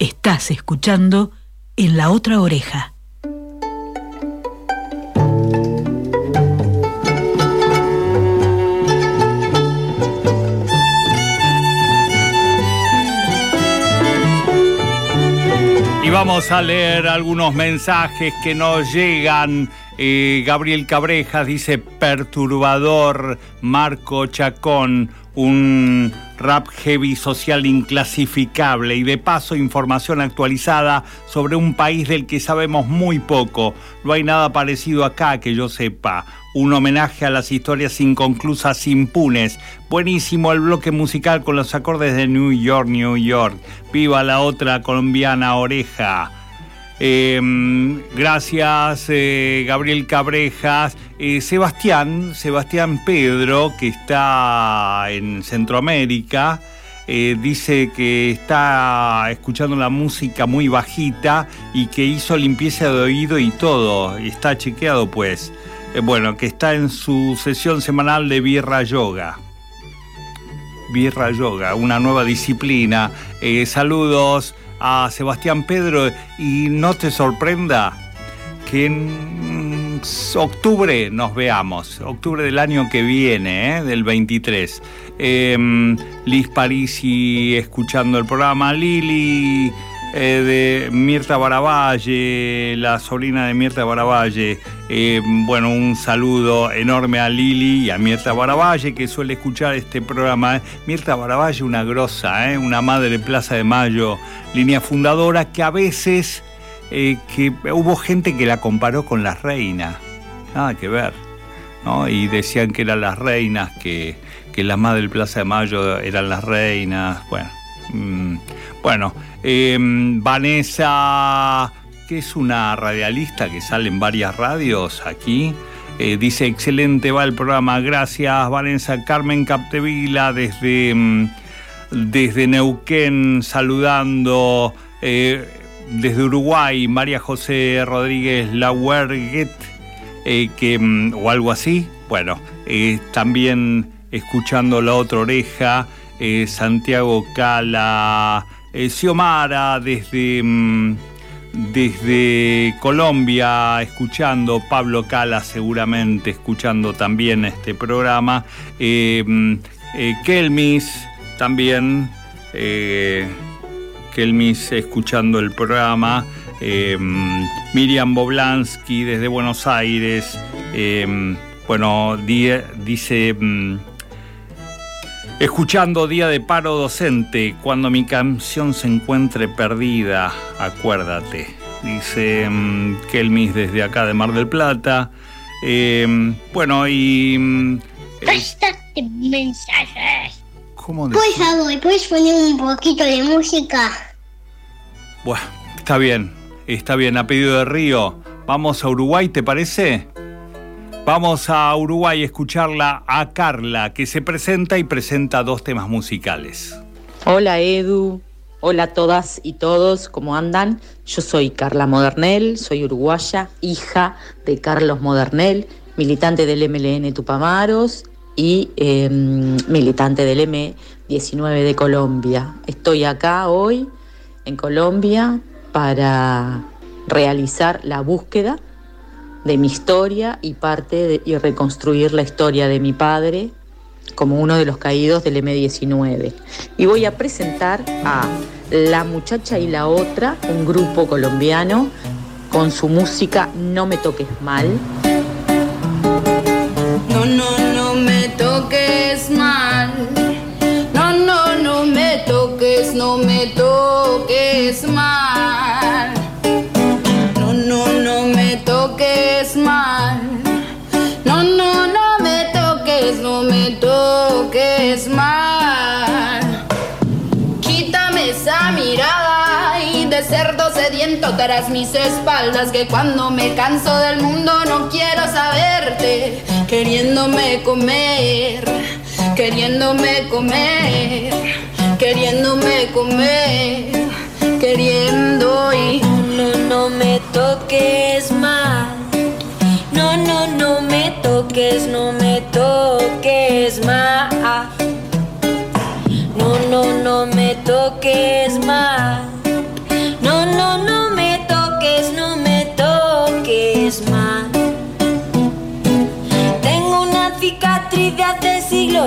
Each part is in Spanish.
Estás escuchando en la otra oreja. Y vamos a leer algunos mensajes que nos llegan. Eh, Gabriel Cabrejas dice perturbador, Marco Chacón, un rap heavy social inclasificable y de paso información actualizada sobre un país del que sabemos muy poco. No hay nada parecido acá que yo sepa. Un homenaje a las historias inconclusas impunes. Buenísimo el bloque musical con los acordes de New York, New York. Viva la otra colombiana oreja. Em, gracias, eh, Gabriel Cabrejas. Eh, Sebastián, Sebastián Pedro, que está en Centroamérica, eh, dice que está escuchando la música muy bajita y que hizo limpieza de oído y todo. Está chequeado, pues. bueno, que está en su sesión semanal de Birra Yoga. Birra Yoga, una nueva disciplina. saludos a Sebastián Pedro y no te sorprenda que en octubre nos veamos, octubre del año que viene, ¿eh? del 23. Em, Liz Parisi escuchando el programa, Lili eh, de Mirta Baravalle, la sobrina de Mirta Baravalle. Eh, bueno, un saludo enorme a Lili y a Mirta Baravalle, que suele escuchar este programa. Mirta Baravalle, una grosa, ¿eh? una madre de Plaza de Mayo, línea fundadora, que a veces que hubo gente que la comparó con las reinas. Nada que ver. ¿no? Y decían que eran las reinas, que, que las madres de Plaza de Mayo eran las reinas. Bueno. Mm, bueno, em, Vanessa, que es una radialista que sale en varias radios aquí, eh, dice, excelente va el programa, gracias Vanessa. Carmen Captevila desde, em, desde Neuquén saludando, eh, desde Uruguay, María José Rodríguez Lauerguet, eh, que, em, o algo así, bueno, también escuchando la otra oreja, Santiago Cala, eh, Xiomara desde, mm, desde Colombia, escuchando, Pablo Cala seguramente escuchando también este programa, eh, mm, eh, Kelmis también, Kelmis escuchando el programa, mm, Miriam Boblansky desde Buenos Aires, bueno, dice Escuchando Día de Paro Docente, cuando mi canción se encuentre perdida, acuérdate. Dice um, Kelmis desde acá de Mar del Plata. Em, bueno, y... Um, mensajes. ¿Cómo Por favor, ¿puedes poner un poquito de música? Bueno, está bien, está bien, a pedido de Río. Vamos a Uruguay, ¿te parece? Vamos a Uruguay a escucharla a Carla, que se presenta y presenta dos temas musicales. Hola Edu, hola a todas y todos, ¿cómo andan? Yo soy Carla Modernel, soy uruguaya, hija de Carlos Modernel, militante del MLN Tupamaros y em, militante del M19 de Colombia. Estoy acá hoy en Colombia para realizar la búsqueda de mi historia y parte de, y reconstruir la historia de mi padre como uno de los caídos del M19. Y voy a presentar a La Muchacha y la Otra, un grupo colombiano, con su música No me toques mal. No, no, no tras mis espaldas que cuando me canso del mundo no quiero saberte, queriéndome comer, queriéndome comer, queriéndome comer, queriendo y no, no me toques más. No, no, no me toques, no me toques más.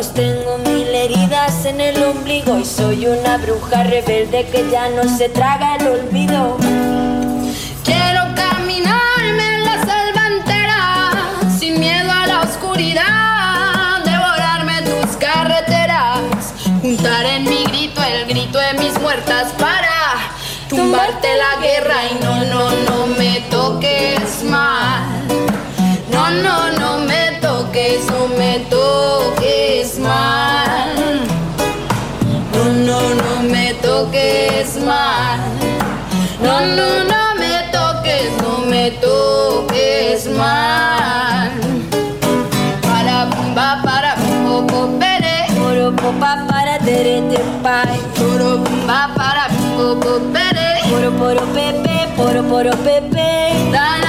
Tengo mil heridas en el ombligo y soy una bruja rebelde que ya no se traga el olvido. Quiero caminarme en la selva entera, sin miedo a la oscuridad, devorarme tus carreteras, juntar en mi grito el grito de mis muertas para tumbarte la guerra y no, no, no me toques mal. No, no, no me toques, no me toques mal. No, no, no me toques mal. No, no, no me toques, no me toques mal. Para bumba, para poco pere. Poro popa para tere te pai. Poro bumba, para poco pere. Poro poro pepe, poro poro pepe. Da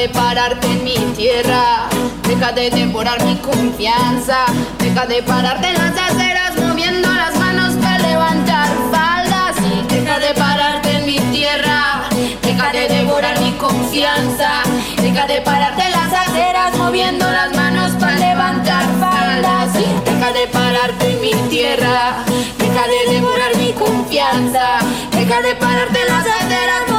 de pararte en mi tierra, deja de devorar mi confianza, deja de pararte en las aceras moviendo las manos para levantar faldas. Deja de pararte en mi tierra, deja de devorar mi confianza, deja de pararte en las aceras moviendo las manos para levantar faldas. Deja de pararte en mi tierra, deja de devorar mi confianza, deja de pararte en las aceras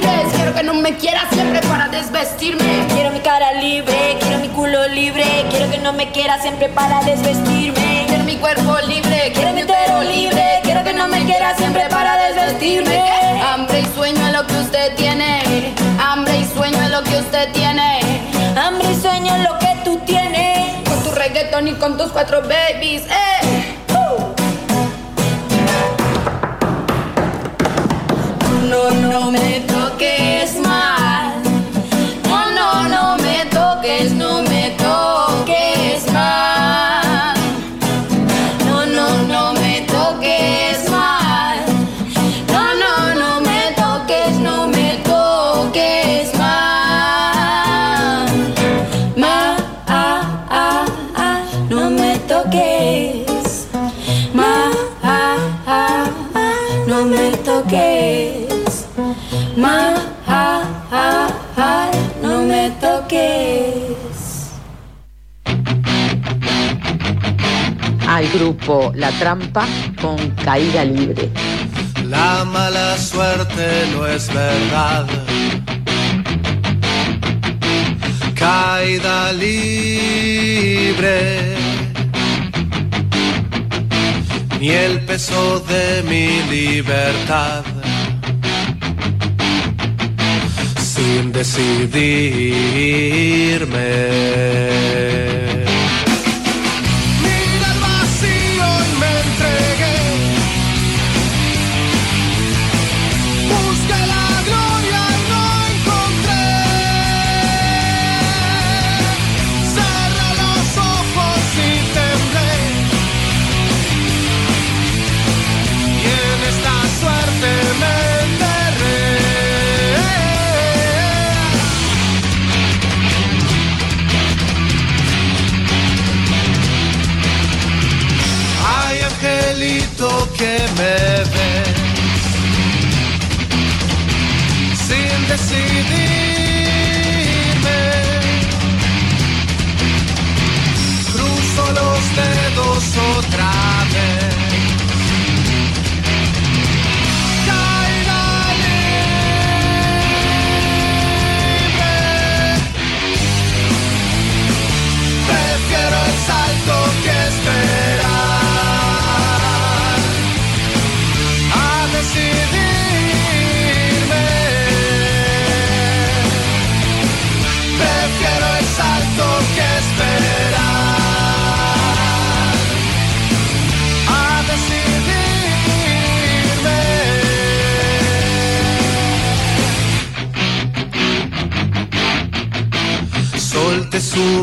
quiero que no me quieras siempre para desvestirme. Quiero mi cara libre, quiero mi culo libre, quiero que no me quiera siempre para desvestirme. Quiero mi cuerpo libre, quiero mi utero libre, quiero que no me quiera siempre para desvestirme. Hambre y sueño es lo que usted tiene, hambre y sueño es lo que usted tiene. Hambre y sueño es lo que tú tienes. Con tu reggaetón y con tus cuatro babies, eh. No, no me toques mal. No, no, no me toques, grupo La Trampa con Caída Libre. La mala suerte no es verdad. Caída libre. Ni el peso de mi libertad. Sin decidirme.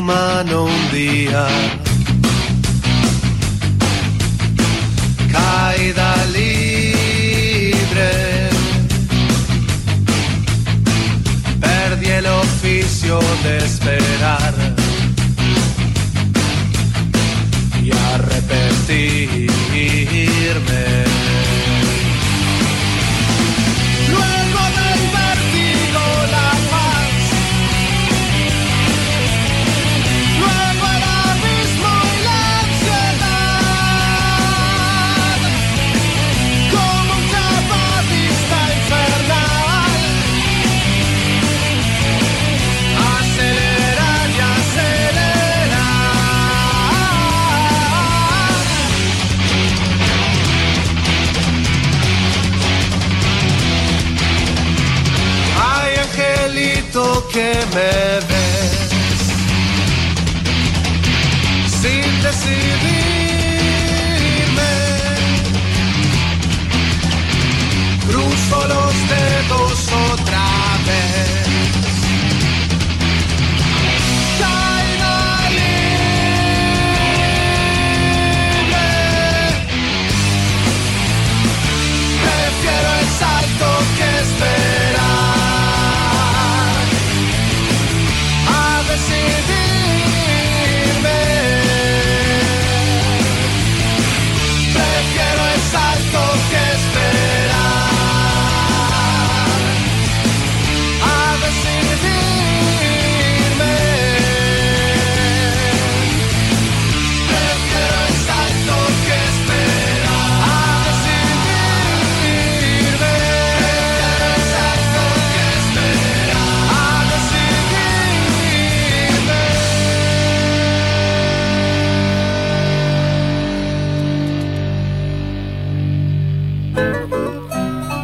Solte su mano un día. Caída libre. Perdí el oficio de esperar y arrepentirme. vestirme.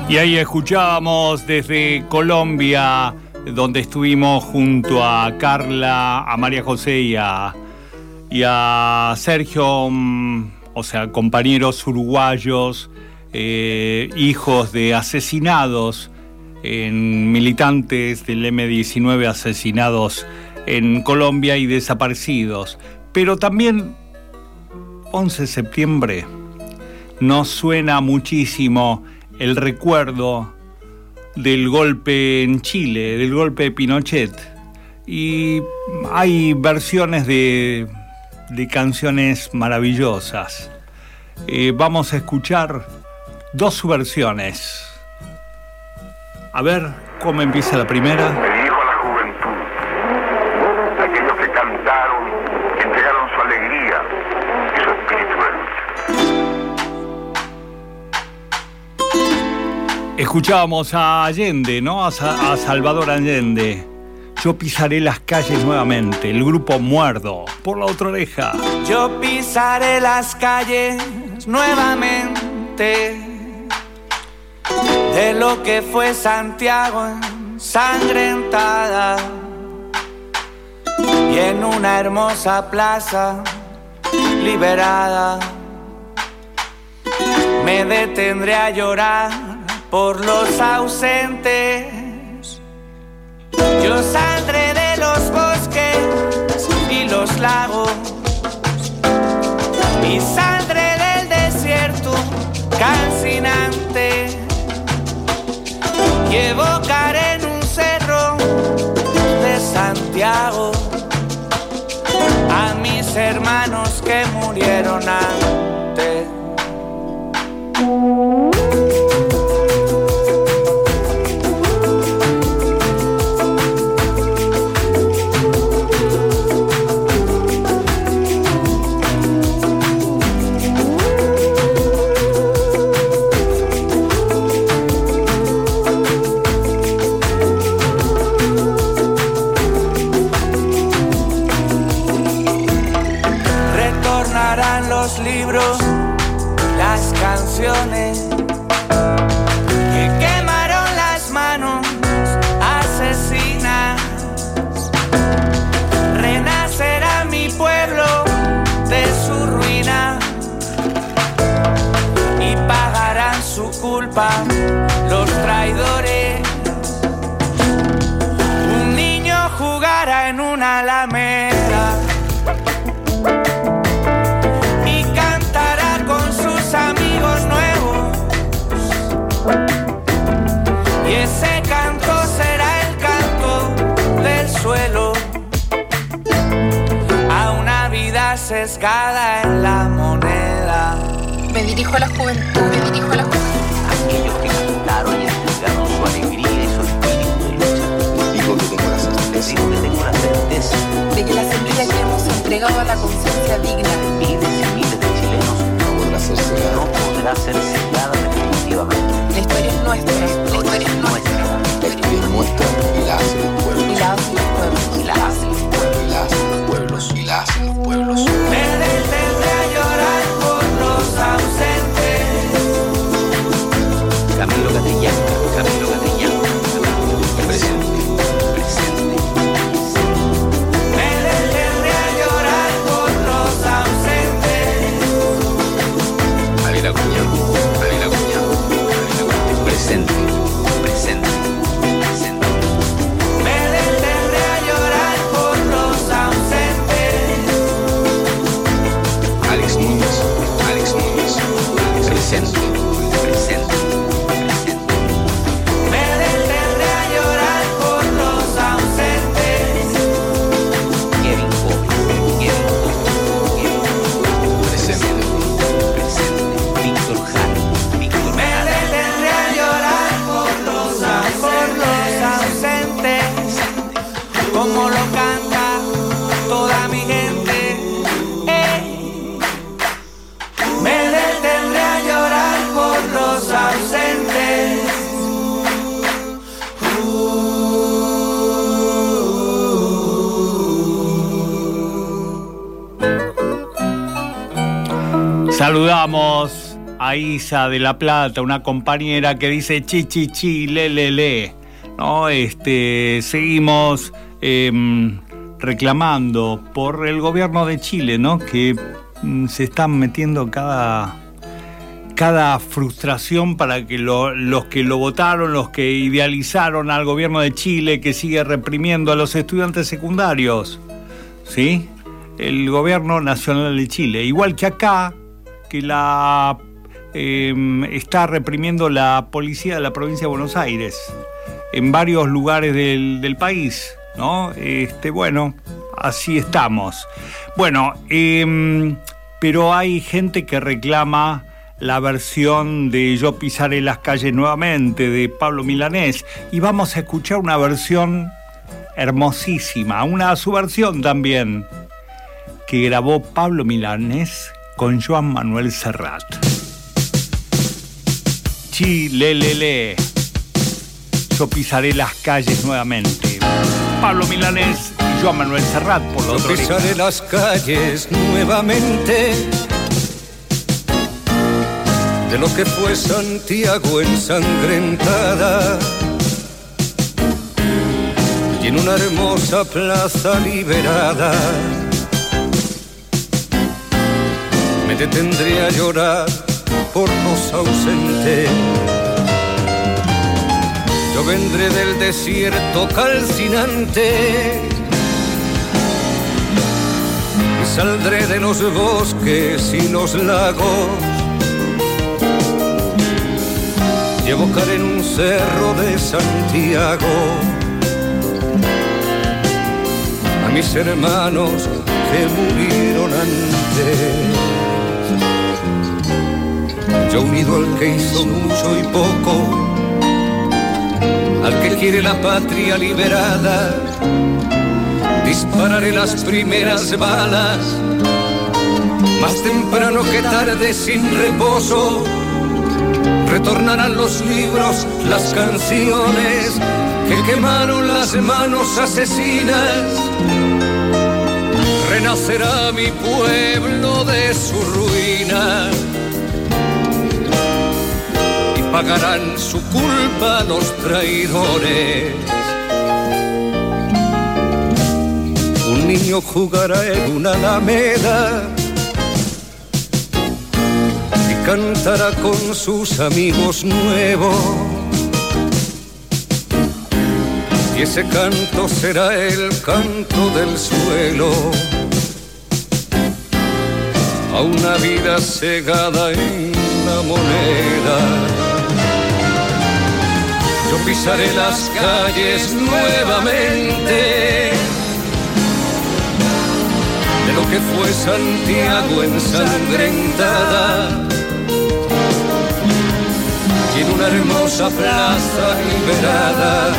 Y ahí escuchábamos desde Colombia, donde estuvimos junto a Carla, a María José y a, Sergio, mm, o sea, compañeros uruguayos, eh, hijos de asesinados, militantes del M19 asesinados en Colombia y desaparecidos. Pero también 11 de septiembre nos suena muchísimo el recuerdo del golpe en Chile, del golpe de Pinochet. Y hay versiones de, de canciones maravillosas. Eh, vamos a escuchar dos versiones. A ver cómo empieza la primera. Escuchábamos a Allende, ¿no? A, Sa- a Salvador Allende. Yo pisaré las calles nuevamente. El grupo Muerdo. Por la otra oreja. Yo pisaré las calles nuevamente de lo que fue Santiago ensangrentada y en una hermosa plaza liberada me detendré a llorar por los ausentes. Yo saldré de los bosques y los lagos y saldré del desierto calcinante y evocaré en un cerro de Santiago a mis hermanos que murieron antes. Sesgada en la moneda. dirijo a la juventud, me dirijo a la juventud. Aquellos que cantaron y entregaron su alegría y su espíritu de lucha. Digo que tengo la certeza. Digo que tengo la certeza. De que la semilla que hemos entregado a la conciencia digna. Miles y miles de chilenos No podrá ser cegada. no podrá ser cegada definitivamente. La historia es nuestra, la historia es nuestra. La historia es nuestra y la hacen los pueblos. Y la hacen los pueblos. Pueblos. De La Plata, una compañera que dice chi chi chi, le le le. ¿No? Este, seguimos em, reclamando por el gobierno de Chile, ¿no? Que mm, se están metiendo cada, cada frustración para que lo- los que lo votaron, los que idealizaron al gobierno de Chile, que sigue reprimiendo a los estudiantes secundarios. ¿sí? El gobierno nacional de Chile. Igual que acá, que la eh, está reprimiendo la policía de la provincia de Buenos Aires, en varios lugares del, del país, ¿no? Este, bueno, así estamos. Bueno, em, pero hay gente que reclama la versión de Yo pisaré las calles nuevamente de Pablo Milanés y vamos a escuchar una versión hermosísima, una subversión también, que grabó Pablo Milanés con Joan Manuel Serrat. Chilelele, yo pisaré las calles nuevamente. Pablo Milanés y Joan Manuel Serrat por los Yo pisaré las calles nuevamente. De lo que fue Santiago ensangrentada. Y en una hermosa plaza liberada. Me detendré a llorar por los ausentes. Yo vendré del desierto calcinante y saldré de los bosques y los lagos. Y evocaré en un cerro de Santiago a mis hermanos que murieron antes. Al que hizo mucho y poco, al que quiere la patria liberada, dispararé las primeras balas, más temprano que tarde sin reposo. Retornarán los libros, las canciones que quemaron las manos asesinas. Renacerá mi pueblo de su ruina pagarán su culpa los traidores. Un niño jugará en una alameda y cantará con sus amigos nuevos. Y ese canto será el canto del suelo a una vida cegada en la moneda. Pisaré las calles nuevamente de lo que fue Santiago ensangrentada una hermosa plaza liberada.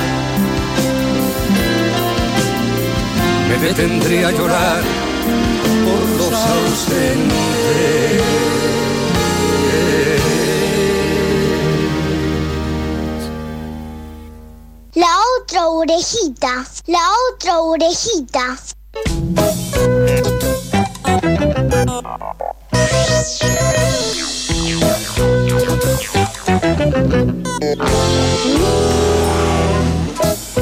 Me detendré a llorar por los ausentes. Otra orejita, la otra orejita.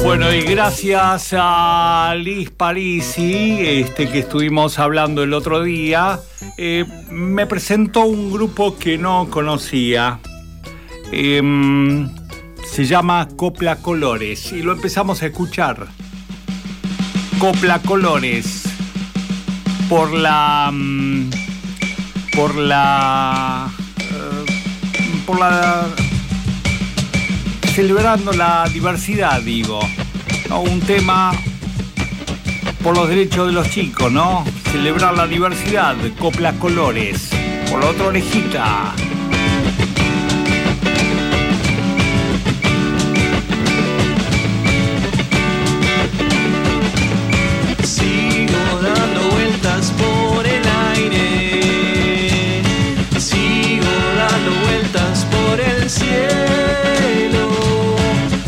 Bueno, y gracias a Liz Parisi, este, que estuvimos hablando el otro día, eh, me presentó un grupo que no conocía. Em, se llama Copla Colores y lo empezamos a escuchar. Copla Colores por la mm, por la eh, por la celebrando la diversidad digo ¿no? un tema por los derechos de los chicos no celebrar la diversidad Copla Colores por la otra orejita vueltas por el aire, sigo dando vueltas por el cielo,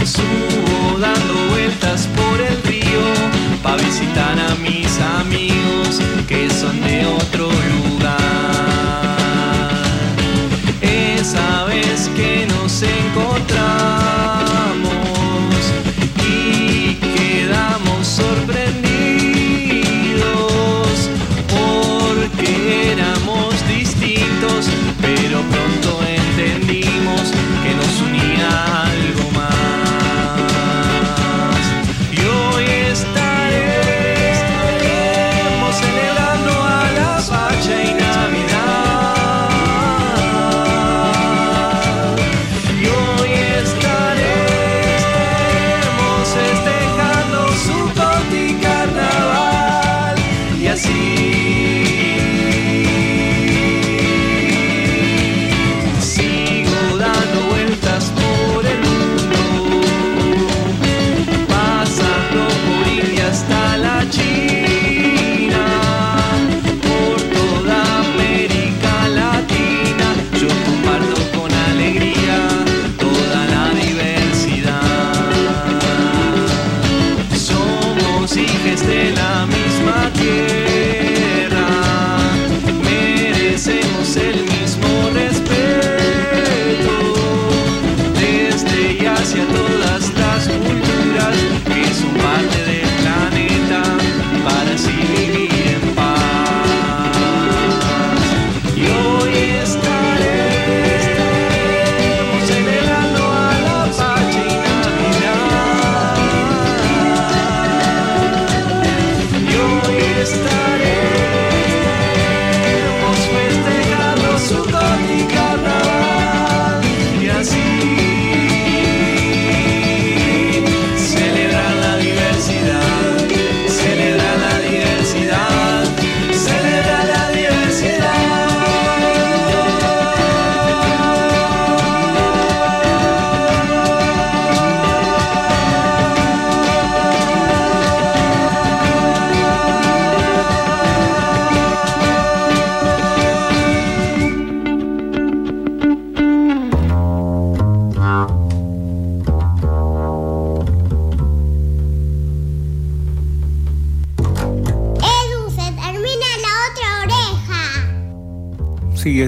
subo dando vueltas por el río para visitar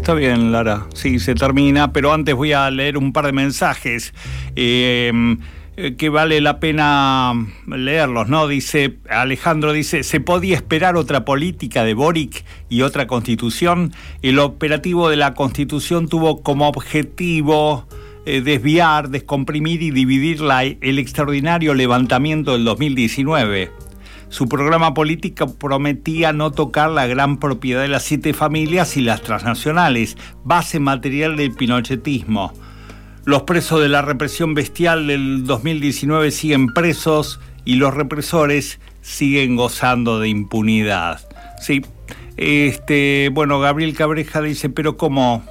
está bien, Lara. Sí, se termina, pero antes voy a leer un par de mensajes eh, que vale la pena leerlos, ¿no? Dice, Alejandro dice, ¿se podía esperar otra política de Boric y otra constitución? El operativo de la constitución tuvo como objetivo eh, desviar, descomprimir y dividir la- el extraordinario levantamiento del 2019. Su programa político prometía no tocar la gran propiedad de las siete familias y las transnacionales, base material del pinochetismo. Los presos de la represión bestial del 2019 siguen presos y los represores siguen gozando de impunidad. Sí, este, bueno, Gabriel Cabreja dice, pero ¿cómo?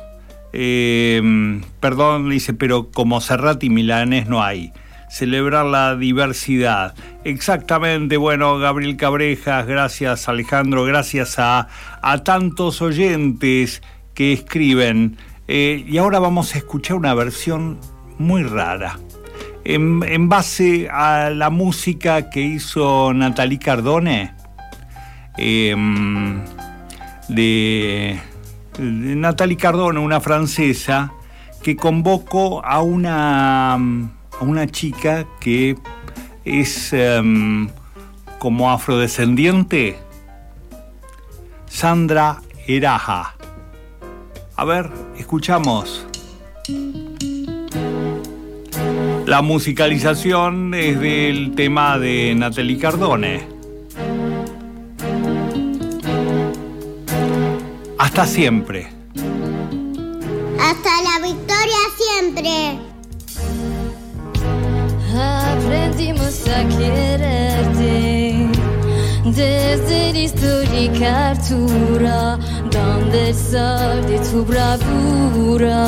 Eh, perdón, dice, pero como Serrat y Milanés no hay. Celebrar la diversidad. Exactamente, bueno, Gabriel Cabrejas, gracias Alejandro, gracias a, a tantos oyentes que escriben. Eh, y ahora vamos a escuchar una versión muy rara. En, en, base a la música que hizo Natalie Cardone, eh, de, de, Natalie Cardone, una francesa, que convocó a una, a una chica que es um, como afrodescendiente, Sandra Eraja. A ver, escuchamos. La musicalización es del tema de Natalie Cardone. Hasta siempre. Hasta la victoria siempre. Aprendimos a quererte desde la histórica altura, donde sol de tu bravura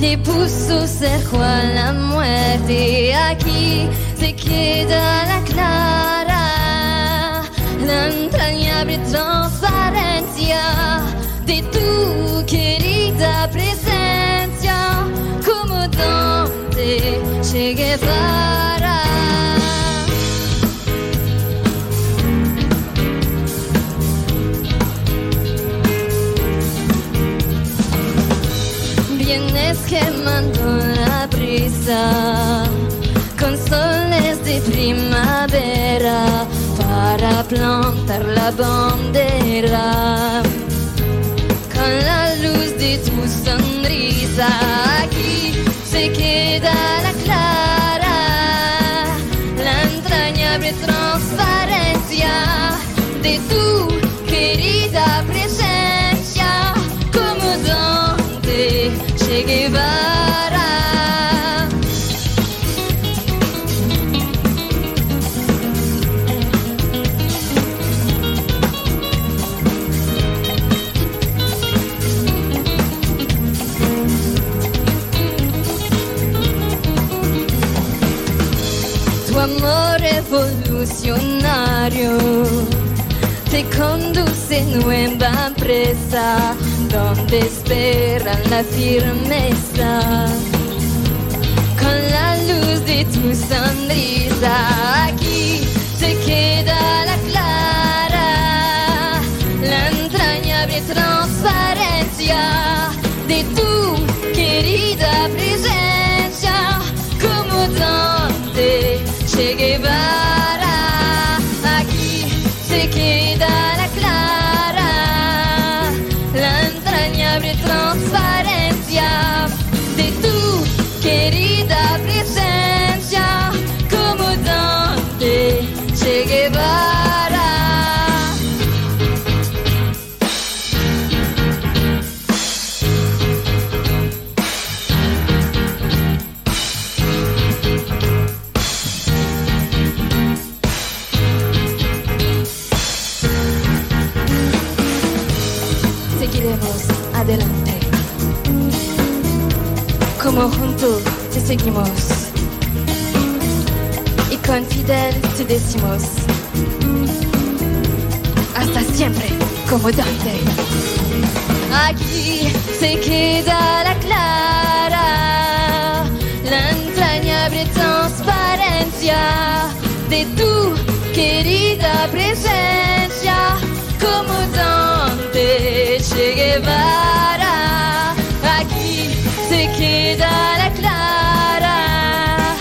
le puso cerco a la muerte. Aquí se queda la clara, la entrañable transparencia de tu querida presencia, donde llegue para. Vienes quemando la brisa con soles de primavera para plantar la bandera. Con la luz de tu sonrisa aquí se queda la clara, la entrañable transparencia de tu donde esperan la firmeza. Con la luz de tu sonrisa de tu querida presencia, como donde Che Guevara. Aquí se queda la clara,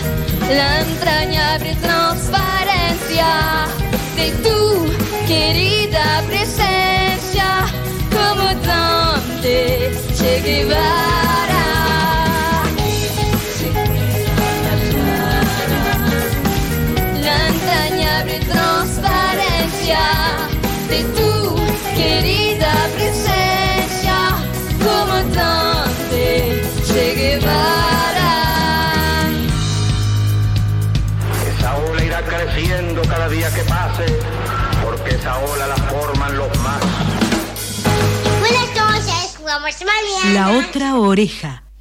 la entrañable transparencia de tu querida presencia, como donde Che Guevara. Querida presencia, como donde Che Guevara. Esa ola irá creciendo cada día que pase, porque esa ola la forman los más. Buenas noches, vamos, María. La otra oreja.